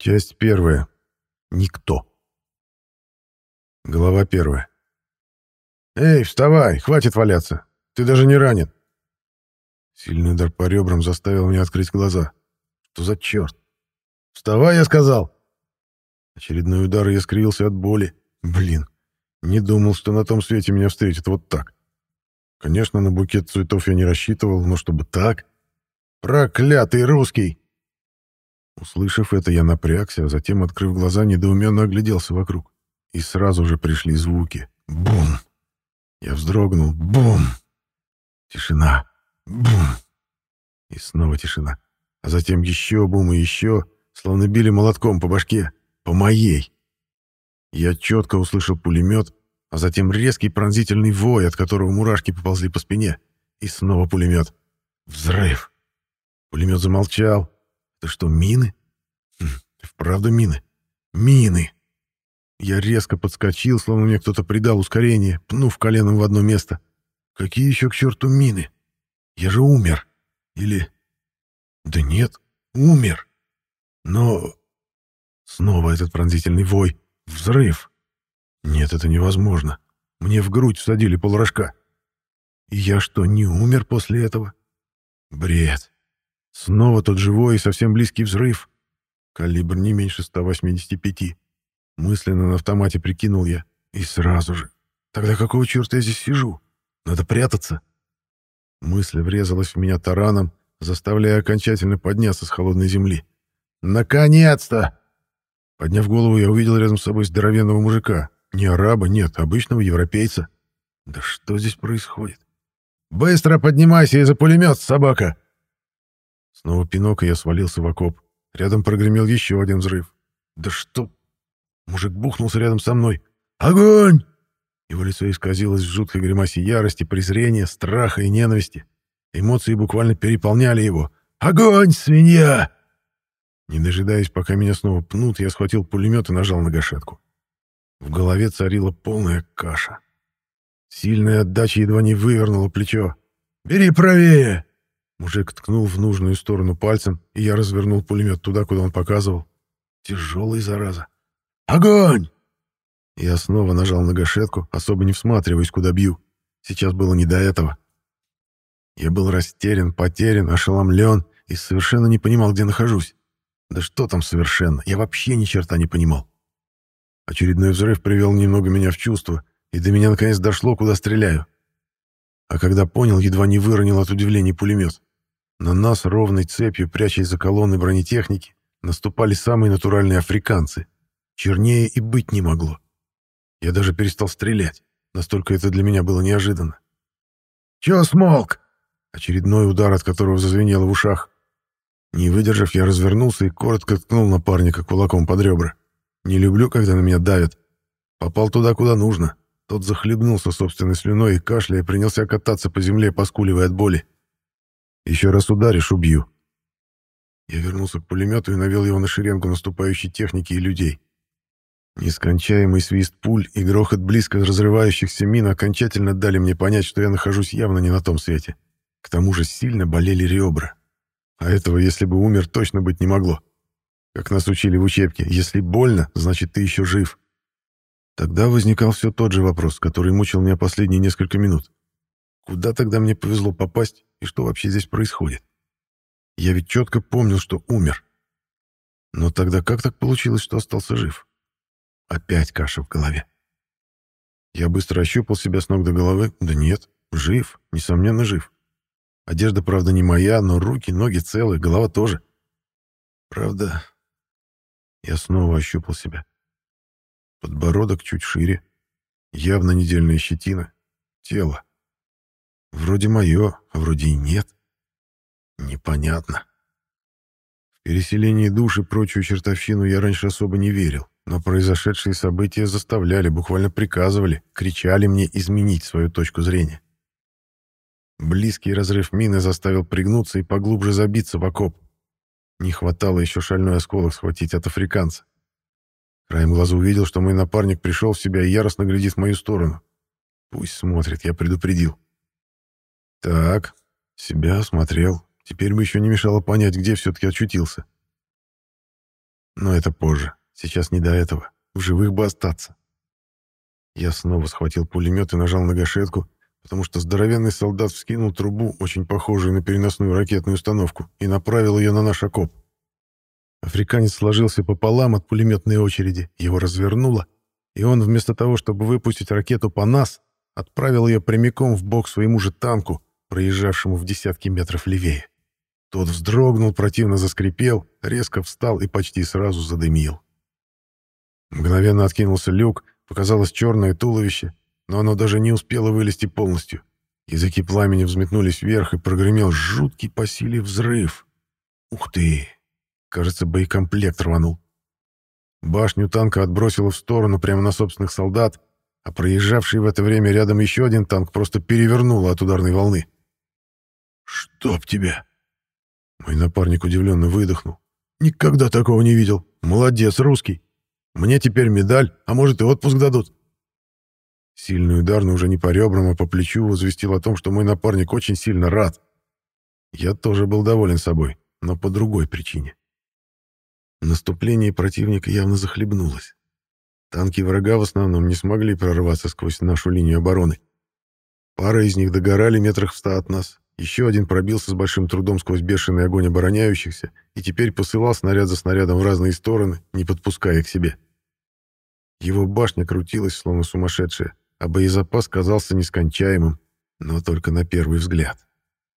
Часть первая. Никто. Глава первая. «Эй, вставай, хватит валяться. Ты даже не ранен». Сильный удар по ребрам заставил меня открыть глаза. Что за черт? «Вставай, я сказал!» Очередной удар, и я скривился от боли. Блин, не думал, что на том свете меня встретят вот так. Конечно, на букет цветов я не рассчитывал, но чтобы так... Проклятый русский! Услышав это, я напрягся, а затем, открыв глаза, недоуменно огляделся вокруг. И сразу же пришли звуки. Бум! Я вздрогнул. Бум! Тишина. Бум! И снова тишина. А затем еще бум и еще, словно били молотком по башке. По моей. Я четко услышал пулемет, а затем резкий пронзительный вой, от которого мурашки поползли по спине. И снова пулемет. Взрыв. Пулемет замолчал, это что, мины? Хм, вправду мины. Мины. Я резко подскочил, словно мне кто-то придал ускорение, пнув коленом в одно место. Какие еще к черту мины? Я же умер. Или... Да нет, умер. Но... Снова этот пронзительный вой. Взрыв. Нет, это невозможно. Мне в грудь всадили полрожка. И я что, не умер после этого? Бред. Снова тот живой и совсем близкий взрыв. Калибр не меньше 185. Мысленно на автомате прикинул я. И сразу же. Тогда какого черта я здесь сижу? Надо прятаться. Мысль врезалась в меня тараном, заставляя окончательно подняться с холодной земли. «Наконец-то!» Подняв голову, я увидел рядом с собой здоровенного мужика. Не араба, нет, обычного европейца. Да что здесь происходит? «Быстро поднимайся из-за пулемет, собака!» Снова пинок, и я свалился в окоп. Рядом прогремел еще один взрыв. «Да что?» Мужик бухнулся рядом со мной. «Огонь!» Его лицо исказилось в жуткой гримасе ярости, презрения, страха и ненависти. Эмоции буквально переполняли его. «Огонь, свинья!» Не дожидаясь, пока меня снова пнут, я схватил пулемет и нажал на гашетку. В голове царила полная каша. Сильная отдача едва не вывернула плечо. «Бери правее!» Мужик ткнул в нужную сторону пальцем, и я развернул пулемет туда, куда он показывал. Тяжелый, зараза. «Огонь!» Я снова нажал на гашетку, особо не всматриваясь, куда бью. Сейчас было не до этого. Я был растерян, потерян, ошеломлен и совершенно не понимал, где нахожусь. Да что там совершенно, я вообще ни черта не понимал. Очередной взрыв привел немного меня в чувство, и до меня наконец дошло, куда стреляю. А когда понял, едва не выронил от удивления пулемет. На нас ровной цепью, прячась за колонны бронетехники, наступали самые натуральные африканцы. Чернее и быть не могло. Я даже перестал стрелять. Настолько это для меня было неожиданно. «Чё смолк?» Очередной удар, от которого зазвенело в ушах. Не выдержав, я развернулся и коротко ткнул напарника кулаком под ребра. Не люблю, когда на меня давят. Попал туда, куда нужно. Тот захлебнулся собственной слюной и кашляя принялся кататься по земле, поскуливая от боли. Еще раз ударишь — убью. Я вернулся к пулемету и навел его на шеренгу наступающей техники и людей. Нескончаемый свист пуль и грохот близко разрывающихся мин окончательно дали мне понять, что я нахожусь явно не на том свете. К тому же сильно болели ребра. А этого, если бы умер, точно быть не могло. Как нас учили в учебке, если больно, значит, ты еще жив. Тогда возникал все тот же вопрос, который мучил меня последние несколько минут. Куда тогда мне повезло попасть и что вообще здесь происходит? Я ведь четко помнил, что умер. Но тогда как так получилось, что остался жив? Опять каша в голове. Я быстро ощупал себя с ног до головы. Да нет, жив, несомненно жив. Одежда, правда, не моя, но руки, ноги целые, голова тоже. Правда, я снова ощупал себя. Подбородок чуть шире, явно недельная щетина, тело. Вроде мое, а вроде и нет. Непонятно. В переселение душ и прочую чертовщину я раньше особо не верил, но произошедшие события заставляли, буквально приказывали, кричали мне изменить свою точку зрения. Близкий разрыв мины заставил пригнуться и поглубже забиться в окоп. Не хватало еще шальной осколок схватить от африканца. Краем глаза увидел, что мой напарник пришел в себя и яростно глядит в мою сторону. Пусть смотрит, я предупредил. Так, себя осмотрел. Теперь бы еще не мешало понять, где все-таки очутился. Но это позже. Сейчас не до этого. В живых бы остаться. Я снова схватил пулемет и нажал на гашетку, потому что здоровенный солдат вскинул трубу, очень похожую на переносную ракетную установку, и направил ее на наш окоп. Африканец сложился пополам от пулеметной очереди, его развернуло, и он вместо того, чтобы выпустить ракету по нас, отправил ее прямиком в бок своему же танку, проезжавшему в десятки метров левее. Тот вздрогнул, противно заскрипел, резко встал и почти сразу задымил. Мгновенно откинулся люк, показалось черное туловище, но оно даже не успело вылезти полностью. Языки пламени взметнулись вверх, и прогремел жуткий по силе взрыв. Ух ты! Кажется, боекомплект рванул. Башню танка отбросило в сторону прямо на собственных солдат, а проезжавший в это время рядом еще один танк просто перевернуло от ударной волны. «Чтоб тебя!» Мой напарник удивленно выдохнул. «Никогда такого не видел. Молодец, русский. Мне теперь медаль, а может и отпуск дадут». Сильный удар, но уже не по ребрам, а по плечу возвестил о том, что мой напарник очень сильно рад. Я тоже был доволен собой, но по другой причине. Наступление противника явно захлебнулось. Танки врага в основном не смогли прорваться сквозь нашу линию обороны. Пара из них догорали метрах в ста от нас. Еще один пробился с большим трудом сквозь бешеный огонь обороняющихся и теперь посылал снаряд за снарядом в разные стороны, не подпуская к себе. Его башня крутилась, словно сумасшедшая, а боезапас казался нескончаемым, но только на первый взгляд.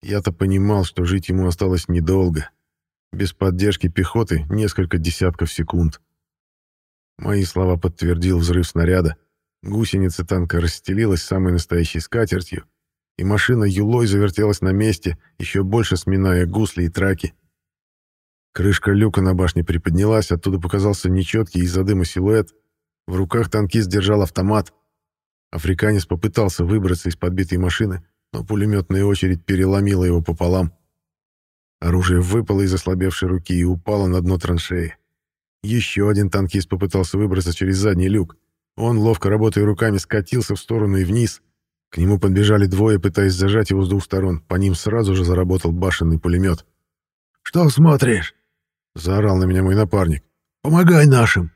Я-то понимал, что жить ему осталось недолго, без поддержки пехоты несколько десятков секунд. Мои слова подтвердил взрыв снаряда. Гусеница танка расстелилась самой настоящей скатертью, и машина юлой завертелась на месте, еще больше сминая гусли и траки. Крышка люка на башне приподнялась, оттуда показался нечеткий из-за дыма силуэт. В руках танкист держал автомат. Африканец попытался выбраться из подбитой машины, но пулеметная очередь переломила его пополам. Оружие выпало из ослабевшей руки и упало на дно траншеи. Еще один танкист попытался выбраться через задний люк. Он, ловко работая руками, скатился в сторону и вниз. К нему подбежали двое, пытаясь зажать его с двух сторон. По ним сразу же заработал башенный пулемет. «Что смотришь?» — заорал на меня мой напарник. «Помогай нашим!»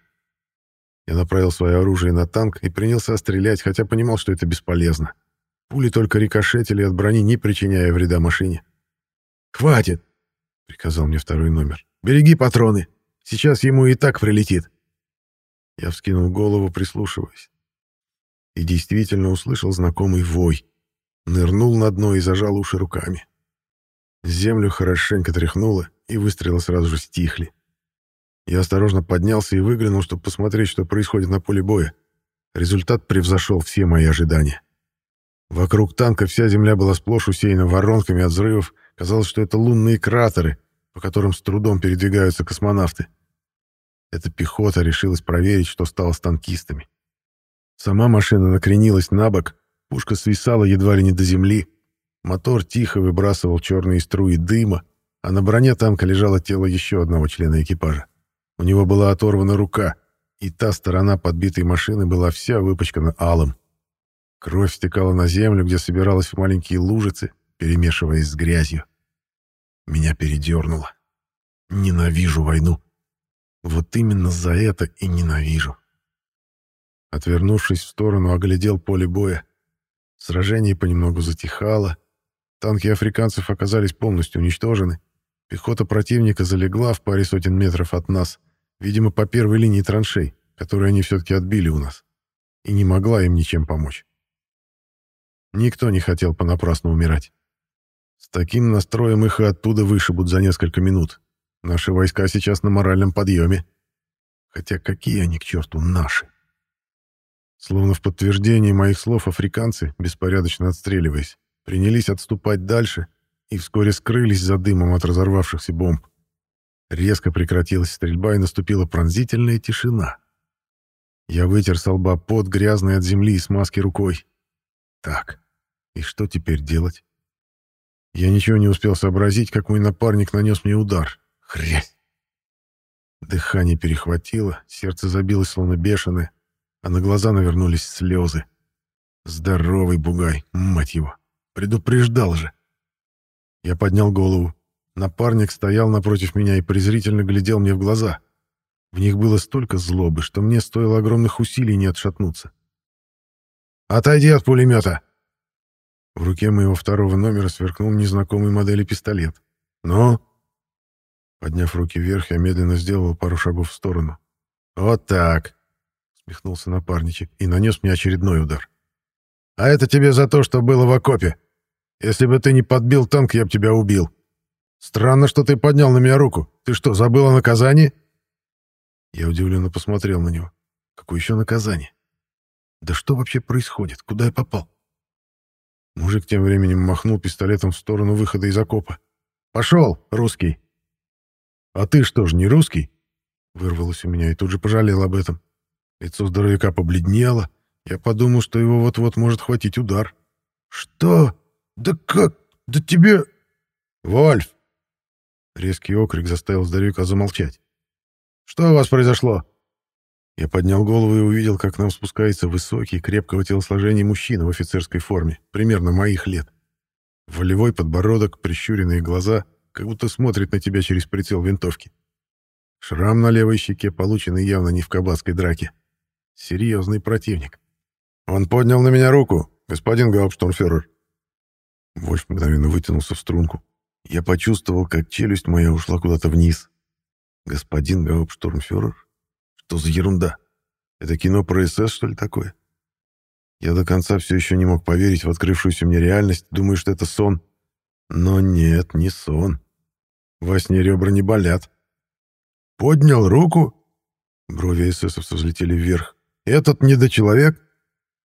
Я направил свое оружие на танк и принялся стрелять, хотя понимал, что это бесполезно. Пули только рикошетили от брони, не причиняя вреда машине. «Хватит!» — приказал мне второй номер. «Береги патроны. Сейчас ему и так прилетит». Я вскинул голову, прислушиваясь. И действительно услышал знакомый вой. Нырнул на дно и зажал уши руками. Землю хорошенько тряхнуло, и выстрелы сразу же стихли. Я осторожно поднялся и выглянул, чтобы посмотреть, что происходит на поле боя. Результат превзошел все мои ожидания. Вокруг танка вся земля была сплошь усеяна воронками от взрывов, Казалось, что это лунные кратеры, по которым с трудом передвигаются космонавты. Эта пехота решилась проверить, что стало с танкистами. Сама машина накренилась на бок, пушка свисала едва ли не до земли, мотор тихо выбрасывал черные струи дыма, а на броне танка лежало тело еще одного члена экипажа. У него была оторвана рука, и та сторона подбитой машины была вся выпачкана алым. Кровь стекала на землю, где собиралась в маленькие лужицы, перемешиваясь с грязью. Меня передернуло. Ненавижу войну. Вот именно за это и ненавижу. Отвернувшись в сторону, оглядел поле боя. Сражение понемногу затихало. Танки африканцев оказались полностью уничтожены. Пехота противника залегла в паре сотен метров от нас, видимо, по первой линии траншей, которые они все-таки отбили у нас, и не могла им ничем помочь. Никто не хотел понапрасну умирать. С таким настроем их и оттуда вышибут за несколько минут. Наши войска сейчас на моральном подъеме. Хотя какие они к черту наши? Словно в подтверждение моих слов африканцы, беспорядочно отстреливаясь, принялись отступать дальше и вскоре скрылись за дымом от разорвавшихся бомб. Резко прекратилась стрельба и наступила пронзительная тишина. Я вытер с лба пот, грязный от земли и смазки рукой. Так, и что теперь делать? Я ничего не успел сообразить, как мой напарник нанес мне удар. Хрясь! Дыхание перехватило, сердце забилось словно бешеное, а на глаза навернулись слезы. Здоровый бугай, мать его! Предупреждал же! Я поднял голову. Напарник стоял напротив меня и презрительно глядел мне в глаза. В них было столько злобы, что мне стоило огромных усилий не отшатнуться. «Отойди от пулемета!» В руке моего второго номера сверкнул незнакомый модели пистолет. «Ну?» Подняв руки вверх, я медленно сделал пару шагов в сторону. «Вот так!» — смехнулся напарничек и нанес мне очередной удар. «А это тебе за то, что было в окопе. Если бы ты не подбил танк, я бы тебя убил. Странно, что ты поднял на меня руку. Ты что, забыл о наказании?» Я удивленно посмотрел на него. «Какое еще наказание? Да что вообще происходит? Куда я попал?» Мужик тем временем махнул пистолетом в сторону выхода из окопа. «Пошел, русский!» «А ты что ж, не русский?» Вырвалось у меня и тут же пожалел об этом. Лицо здоровяка побледнело. Я подумал, что его вот-вот может хватить удар. «Что? Да как? Да тебе...» «Вольф!» Резкий окрик заставил здоровяка замолчать. «Что у вас произошло?» Я поднял голову и увидел, как нам спускается высокий, крепкого телосложения мужчина в офицерской форме, примерно моих лет. Волевой подбородок, прищуренные глаза, как будто смотрит на тебя через прицел винтовки. Шрам на левой щеке, полученный явно не в кабацкой драке. Серьезный противник. «Он поднял на меня руку, господин Гауптштурмфюрер». Вольф мгновенно вытянулся в струнку. Я почувствовал, как челюсть моя ушла куда-то вниз. «Господин Гауптштурмфюрер? Что за ерунда? Это кино про СС, что ли, такое?» Я до конца все еще не мог поверить в открывшуюся мне реальность, думаю, что это сон. Но нет, не сон. Во сне ребра не болят. «Поднял руку?» Брови эсэсовца взлетели вверх. «Этот недочеловек?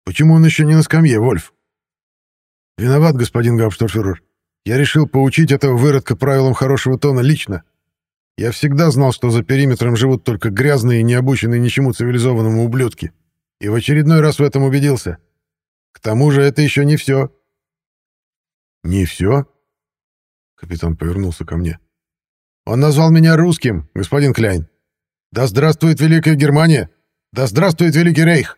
Почему он еще не на скамье, Вольф?» «Виноват, господин Гауптштурфюрер. Я решил поучить этого выродка правилам хорошего тона лично. Я всегда знал, что за периметром живут только грязные необученные ничему цивилизованному ублюдки. И в очередной раз в этом убедился. К тому же это еще не все». «Не все?» Капитан повернулся ко мне. Он назвал меня русским, господин Кляйн. Да здравствует Великая Германия! Да здравствует Великий Рейх!»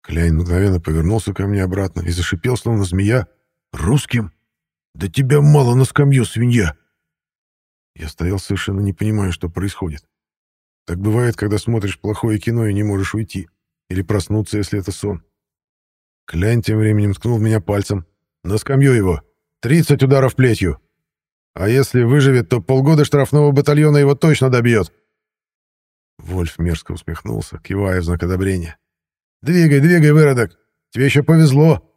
Кляйн мгновенно повернулся ко мне обратно и зашипел, словно змея. «Русским? Да тебя мало на скамью, свинья!» Я стоял совершенно не понимая, что происходит. Так бывает, когда смотришь плохое кино и не можешь уйти. Или проснуться, если это сон. Кляйн тем временем ткнул меня пальцем. «На скамью его! Тридцать ударов плетью!» А если выживет, то полгода штрафного батальона его точно добьет. Вольф мерзко усмехнулся, кивая в знак одобрения. «Двигай, двигай, выродок! Тебе еще повезло!»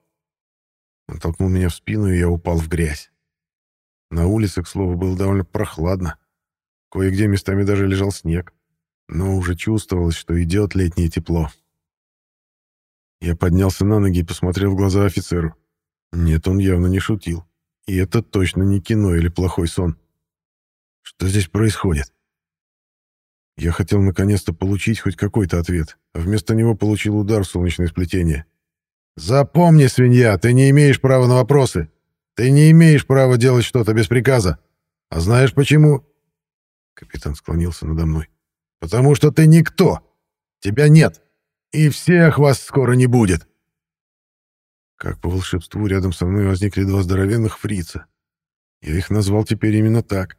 Он толкнул меня в спину, и я упал в грязь. На улице, к слову, было довольно прохладно. Кое-где местами даже лежал снег. Но уже чувствовалось, что идет летнее тепло. Я поднялся на ноги и посмотрел в глаза офицеру. Нет, он явно не шутил. И это точно не кино или плохой сон. Что здесь происходит? Я хотел наконец-то получить хоть какой-то ответ, а вместо него получил удар в солнечное сплетение. «Запомни, свинья, ты не имеешь права на вопросы. Ты не имеешь права делать что-то без приказа. А знаешь почему?» Капитан склонился надо мной. «Потому что ты никто. Тебя нет. И всех вас скоро не будет. Как по волшебству, рядом со мной возникли два здоровенных фрица. Я их назвал теперь именно так.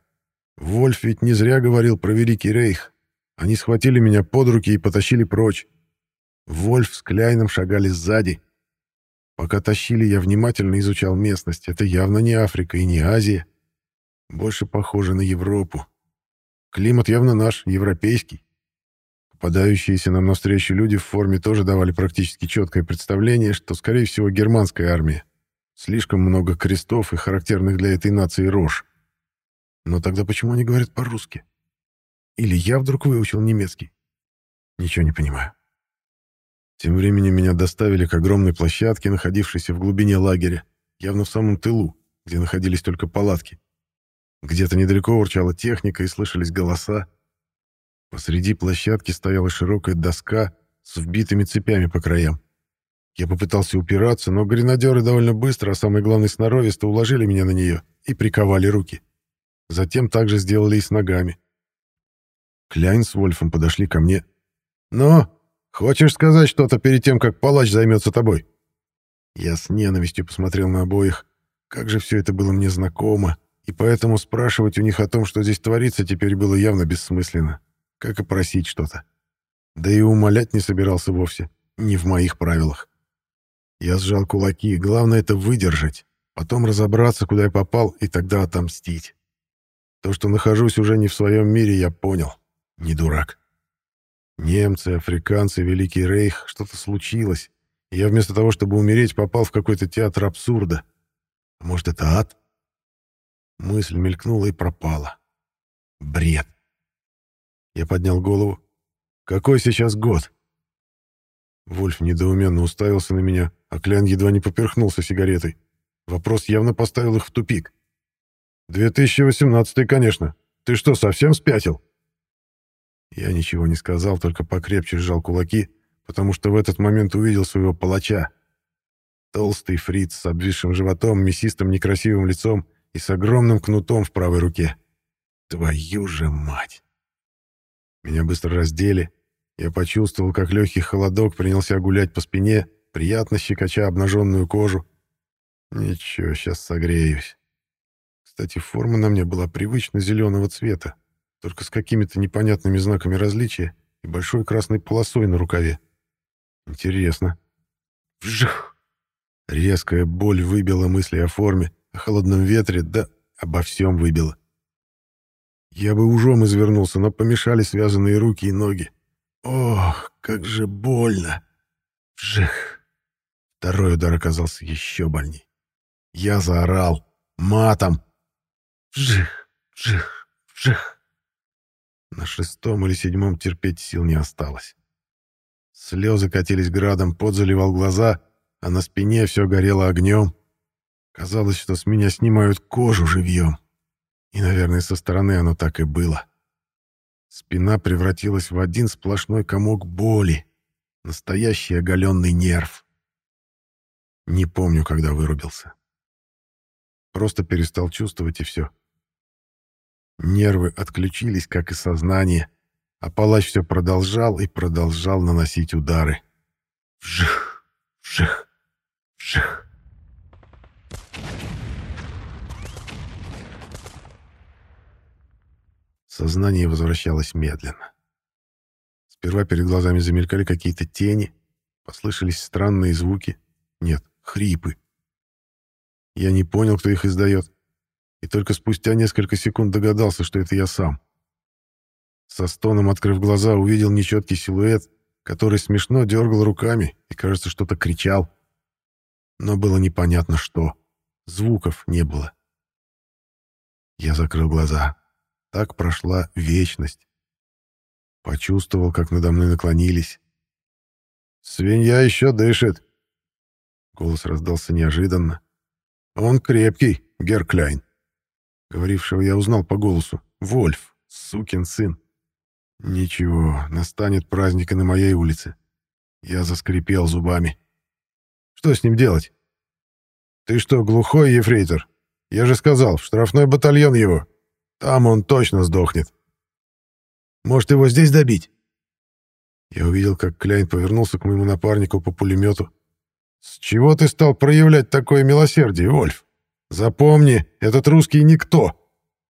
Вольф ведь не зря говорил про Великий Рейх. Они схватили меня под руки и потащили прочь. Вольф с Кляйном шагали сзади. Пока тащили, я внимательно изучал местность. Это явно не Африка и не Азия. Больше похоже на Европу. Климат явно наш, европейский. Попадающиеся нам навстречу люди в форме тоже давали практически четкое представление, что, скорее всего, германская армия. Слишком много крестов и характерных для этой нации рож. Но тогда почему они говорят по-русски? Или я вдруг выучил немецкий? Ничего не понимаю. Тем временем меня доставили к огромной площадке, находившейся в глубине лагеря, явно в самом тылу, где находились только палатки. Где-то недалеко урчала техника и слышались голоса. Посреди площадки стояла широкая доска с вбитыми цепями по краям. Я попытался упираться, но гренадеры довольно быстро, а самое главное сноровисто, уложили меня на нее и приковали руки. Затем также сделали и с ногами. Кляйн с Вольфом подошли ко мне. «Ну, хочешь сказать что-то перед тем, как палач займется тобой?» Я с ненавистью посмотрел на обоих. Как же все это было мне знакомо, и поэтому спрашивать у них о том, что здесь творится, теперь было явно бессмысленно. как и просить что-то. Да и умолять не собирался вовсе, не в моих правилах. Я сжал кулаки, главное это выдержать, потом разобраться, куда я попал, и тогда отомстить. То, что нахожусь уже не в своем мире, я понял. Не дурак. Немцы, африканцы, Великий Рейх, что-то случилось. Я вместо того, чтобы умереть, попал в какой-то театр абсурда. А может, это ад? Мысль мелькнула и пропала. Бред. Я поднял голову. Какой сейчас год? Вольф недоуменно уставился на меня, а Клян едва не поперхнулся сигаретой. Вопрос явно поставил их в тупик. «2018, конечно. Ты что, совсем спятил?» Я ничего не сказал, только покрепче сжал кулаки, потому что в этот момент увидел своего палача. Толстый фриц с обвисшим животом, мясистым некрасивым лицом и с огромным кнутом в правой руке. Твою же мать! Меня быстро раздели. Я почувствовал, как легкий холодок принялся гулять по спине, приятно щекоча обнаженную кожу. Ничего, сейчас согреюсь. Кстати, форма на мне была привычно зеленого цвета, только с какими-то непонятными знаками различия и большой красной полосой на рукаве. Интересно. Вжих! Резкая боль выбила мысли о форме, о холодном ветре, да обо всем выбила. Я бы ужом извернулся, но помешали связанные руки и ноги. Ох, как же больно! Вжих! Второй удар оказался еще больней. Я заорал. Матом. Вжих, вжих, вжих. На шестом или седьмом терпеть сил не осталось. Слезы катились градом, пот заливал глаза, а на спине все горело огнем. Казалось, что с меня снимают кожу живьем. И, наверное, со стороны оно так и было. Спина превратилась в один сплошной комок боли. Настоящий оголенный нерв. Не помню, когда вырубился. Просто перестал чувствовать и все. Нервы отключились, как и сознание, а палач все продолжал и продолжал наносить удары. Вжих, вжих, вжих. Сознание возвращалось медленно. Сперва перед глазами замелькали какие-то тени, послышались странные звуки. Нет, хрипы. Я не понял, кто их издает, и только спустя несколько секунд догадался, что это я сам. Со стоном, открыв глаза, увидел нечеткий силуэт, который смешно дергал руками и, кажется, что-то кричал. Но было непонятно что. Звуков не было. Я закрыл глаза. Так прошла вечность. Почувствовал, как надо мной наклонились. «Свинья еще дышит!» Голос раздался неожиданно. «Он крепкий, Геркляйн!» Говорившего я узнал по голосу. «Вольф, сукин сын!» «Ничего, настанет праздник и на моей улице». Я заскрипел зубами. «Что с ним делать?» «Ты что, глухой, ефрейтор? Я же сказал, в штрафной батальон его!» Там он точно сдохнет. Может, его здесь добить?» Я увидел, как Кляйн повернулся к моему напарнику по пулемету. «С чего ты стал проявлять такое милосердие, Вольф? Запомни, этот русский никто.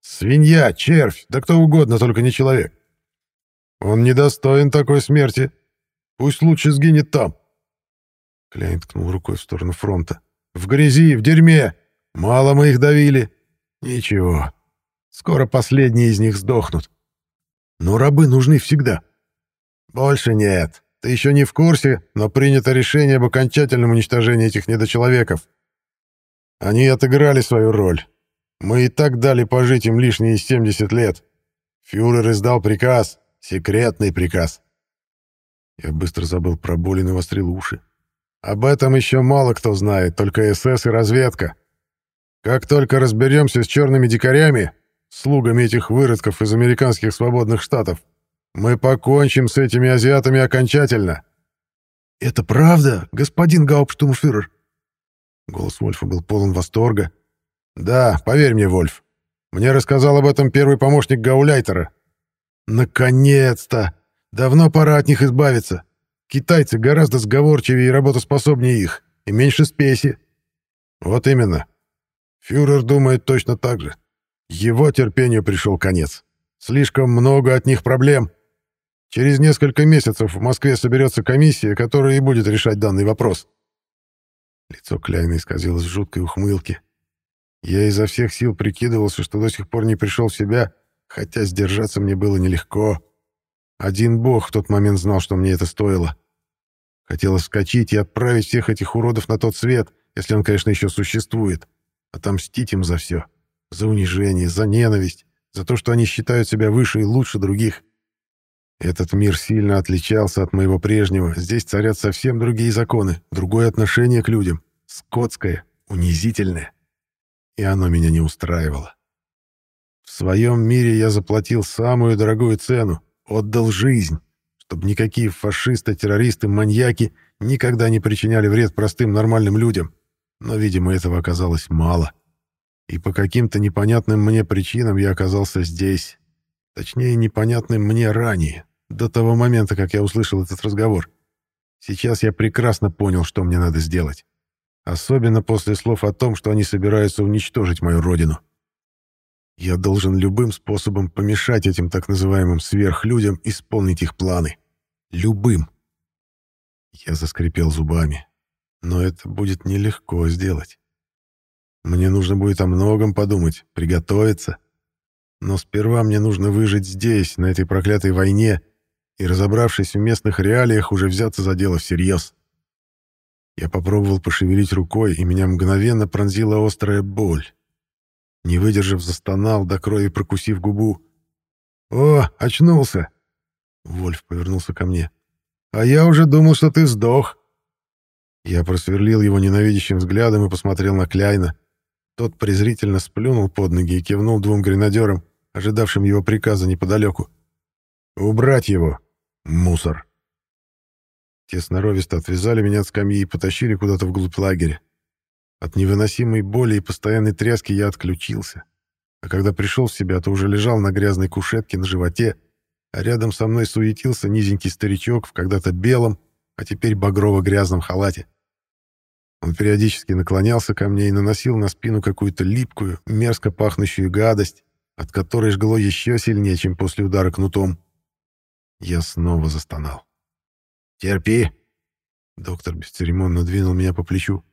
Свинья, червь, да кто угодно, только не человек. Он недостоин такой смерти. Пусть лучше сгинет там». Кляйн ткнул рукой в сторону фронта. «В грязи, в дерьме. Мало мы их давили. Ничего, Скоро последние из них сдохнут. Но рабы нужны всегда. Больше нет. Ты еще не в курсе, но принято решение об окончательном уничтожении этих недочеловеков. Они отыграли свою роль. Мы и так дали пожить им лишние 70 лет. Фюрер издал приказ, секретный приказ. Я быстро забыл про боль и навострил уши. Об этом еще мало кто знает, только СС и разведка. Как только разберемся с черными дикарями, слугами этих выродков из американских свободных штатов. Мы покончим с этими азиатами окончательно. Это правда, господин Гауптштурмфюрер? Голос Вольфа был полон восторга. Да, поверь мне, Вольф. Мне рассказал об этом первый помощник Гауляйтера. Наконец-то! Давно пора от них избавиться. Китайцы гораздо сговорчивее и работоспособнее их, и меньше спеси. Вот именно. Фюрер думает точно так же. Его терпению пришел конец. Слишком много от них проблем. Через несколько месяцев в Москве соберется комиссия, которая и будет решать данный вопрос». Лицо Кляйна исказилось в жуткой ухмылке. Я изо всех сил прикидывался, что до сих пор не пришел в себя, хотя сдержаться мне было нелегко. Один бог в тот момент знал, что мне это стоило. Хотелось вскочить и отправить всех этих уродов на тот свет, если он, конечно, еще существует. Отомстить им за все. За унижение, за ненависть, за то, что они считают себя выше и лучше других. Этот мир сильно отличался от моего прежнего. Здесь царят совсем другие законы, другое отношение к людям. Скотское, унизительное. И оно меня не устраивало. В своем мире я заплатил самую дорогую цену, отдал жизнь, чтобы никакие фашисты, террористы, маньяки никогда не причиняли вред простым нормальным людям. Но, видимо, этого оказалось мало. И по каким-то непонятным мне причинам я оказался здесь. Точнее, непонятным мне ранее, до того момента, как я услышал этот разговор. Сейчас я прекрасно понял, что мне надо сделать. Особенно после слов о том, что они собираются уничтожить мою родину. Я должен любым способом помешать этим так называемым сверхлюдям исполнить их планы. Любым. Я заскрипел зубами. Но это будет нелегко сделать. Мне нужно будет о многом подумать, приготовиться. Но сперва мне нужно выжить здесь, на этой проклятой войне, и, разобравшись в местных реалиях, уже взяться за дело всерьез. Я попробовал пошевелить рукой, и меня мгновенно пронзила острая боль. Не выдержав, застонал, до крови прокусив губу. «О, очнулся!» Вольф повернулся ко мне. «А я уже думал, что ты сдох!» Я просверлил его ненавидящим взглядом и посмотрел на Кляйна. Тот презрительно сплюнул под ноги и кивнул двум гренадерам, ожидавшим его приказа неподалеку. «Убрать его! Мусор!» Те сноровисто отвязали меня от скамьи и потащили куда-то вглубь лагеря. От невыносимой боли и постоянной тряски я отключился. А когда пришел в себя, то уже лежал на грязной кушетке на животе, а рядом со мной суетился низенький старичок в когда-то белом, а теперь багрово-грязном халате. Он периодически наклонялся ко мне и наносил на спину какую-то липкую, мерзко пахнущую гадость, от которой жгло еще сильнее, чем после удара кнутом. Я снова застонал. «Терпи!» Доктор бесцеремонно двинул меня по плечу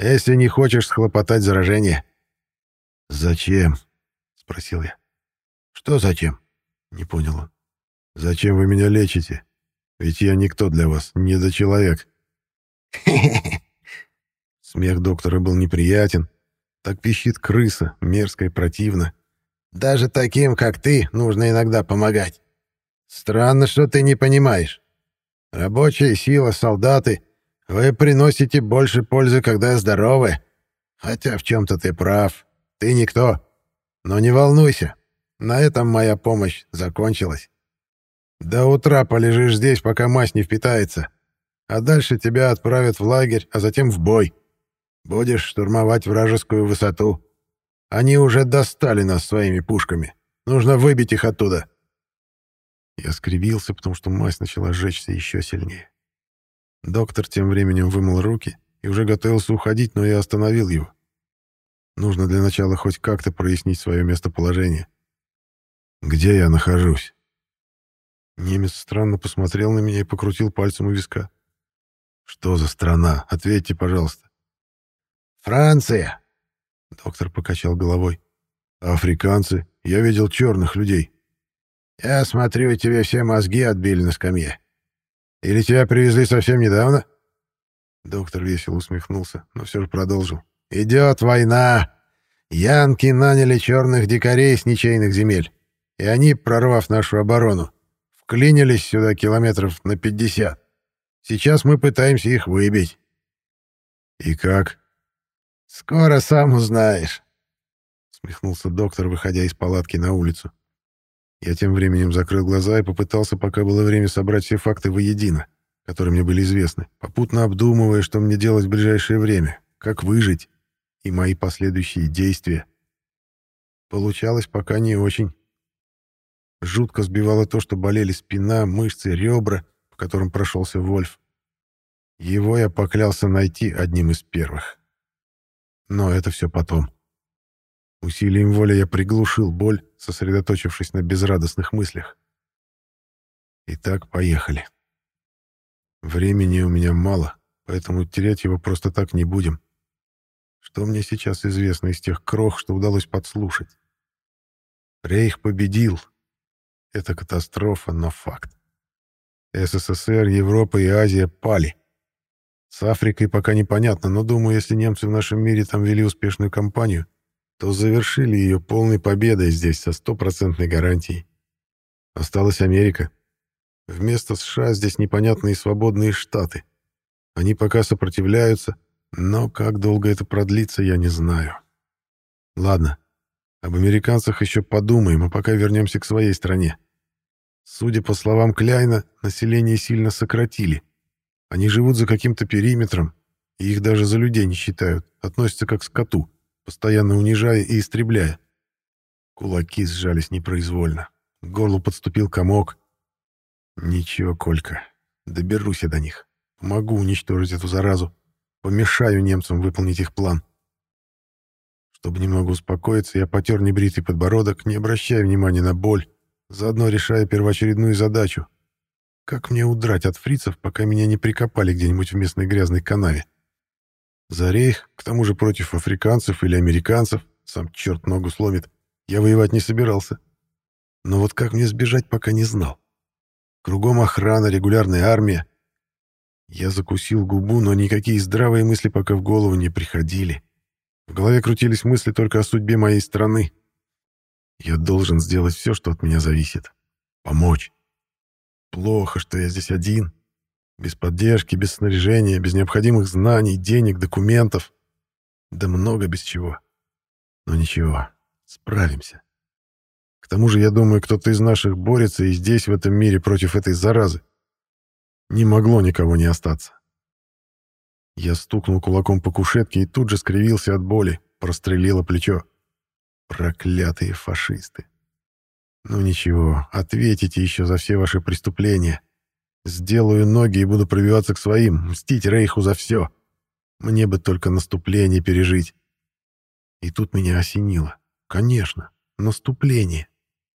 если не хочешь схлопотать заражение». «Зачем?» — спросил я. «Что зачем?» — не понял он. «Зачем вы меня лечите? Ведь я никто для вас, не за человек». Смех доктора был неприятен. Так пищит крыса, мерзко и противно. «Даже таким, как ты, нужно иногда помогать. Странно, что ты не понимаешь. Рабочая сила, солдаты вы приносите больше пользы, когда здоровы. Хотя в чем-то ты прав. Ты никто. Но не волнуйся. На этом моя помощь закончилась. До утра полежишь здесь, пока мазь не впитается. А дальше тебя отправят в лагерь, а затем в бой. Будешь штурмовать вражескую высоту. Они уже достали нас своими пушками. Нужно выбить их оттуда. Я скривился, потому что мазь начала жечься еще сильнее. Доктор тем временем вымыл руки и уже готовился уходить, но я остановил его. Нужно для начала хоть как-то прояснить свое местоположение. Где я нахожусь? Немец странно посмотрел на меня и покрутил пальцем у виска. Что за страна? Ответьте, пожалуйста. Франция. Доктор покачал головой. Африканцы? Я видел черных людей. Я смотрю, тебе все мозги отбили на скамье. Или тебя привезли совсем недавно?» Доктор весело усмехнулся, но все же продолжил. «Идет война. Янки наняли черных дикарей с ничейных земель, и они, прорвав нашу оборону, вклинились сюда километров на пятьдесят. Сейчас мы пытаемся их выбить». «И как?» «Скоро сам узнаешь», — смехнулся доктор, выходя из палатки на улицу. Я тем временем закрыл глаза и попытался, пока было время, собрать все факты воедино, которые мне были известны, попутно обдумывая, что мне делать в ближайшее время, как выжить и мои последующие действия. Получалось пока не очень. Жутко сбивало то, что болели спина, мышцы, ребра, по которым прошелся Вольф. Его я поклялся найти одним из первых. Но это все потом. Усилием воли я приглушил боль, сосредоточившись на безрадостных мыслях. Итак, поехали. Времени у меня мало, поэтому терять его просто так не будем. Что мне сейчас известно из тех крох, что удалось подслушать? Рейх победил. Это катастрофа, но факт. СССР, Европа и Азия пали. С Африкой пока непонятно, но думаю, если немцы в нашем мире там вели успешную кампанию, то завершили ее полной победой здесь со стопроцентной гарантией. Осталась Америка. Вместо США здесь непонятные свободные штаты. Они пока сопротивляются, но как долго это продлится, я не знаю. Ладно, об американцах еще подумаем, а пока вернемся к своей стране. Судя по словам Кляйна, население сильно сократили. Они живут за каким-то периметром, и их даже за людей не считают, относятся как к скоту, постоянно унижая и истребляя. Кулаки сжались непроизвольно. К горлу подступил комок. Ничего, Колька, доберусь я до них. Помогу уничтожить эту заразу. Помешаю немцам выполнить их план. Чтобы немного успокоиться, я потер небритый подбородок, не обращая внимания на боль, заодно решая первоочередную задачу как мне удрать от фрицев, пока меня не прикопали где-нибудь в местной грязной канаве? За рейх, к тому же против африканцев или американцев, сам черт ногу сломит, я воевать не собирался. Но вот как мне сбежать, пока не знал. Кругом охрана, регулярная армия. Я закусил губу, но никакие здравые мысли пока в голову не приходили. В голове крутились мысли только о судьбе моей страны. Я должен сделать все, что от меня зависит. Помочь. Плохо, что я здесь один. Без поддержки, без снаряжения, без необходимых знаний, денег, документов. Да много без чего. Но ничего, справимся. К тому же, я думаю, кто-то из наших борется и здесь, в этом мире, против этой заразы. Не могло никого не остаться. Я стукнул кулаком по кушетке и тут же скривился от боли, прострелило плечо. Проклятые фашисты. Ну ничего, ответите еще за все ваши преступления. Сделаю ноги и буду пробиваться к своим, мстить Рейху за все. Мне бы только наступление пережить. И тут меня осенило. Конечно, наступление.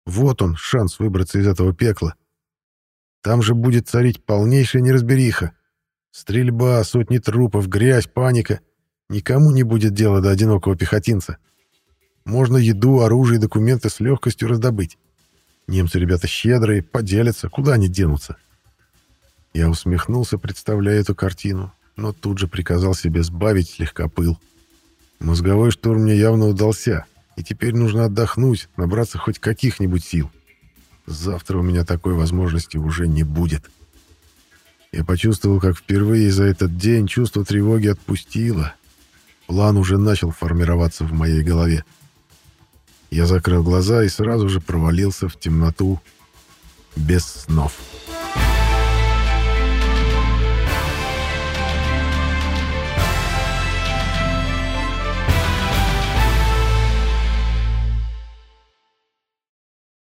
Вот он, шанс выбраться из этого пекла. Там же будет царить полнейшая неразбериха. Стрельба, сотни трупов, грязь, паника. Никому не будет дела до одинокого пехотинца. Можно еду, оружие и документы с легкостью раздобыть. Немцы ребята щедрые, поделятся, куда они денутся. Я усмехнулся, представляя эту картину, но тут же приказал себе сбавить слегка пыл. Мозговой штурм мне явно удался, и теперь нужно отдохнуть, набраться хоть каких-нибудь сил. Завтра у меня такой возможности уже не будет. Я почувствовал, как впервые за этот день чувство тревоги отпустило. План уже начал формироваться в моей голове. Я закрыл глаза и сразу же провалился в темноту без снов.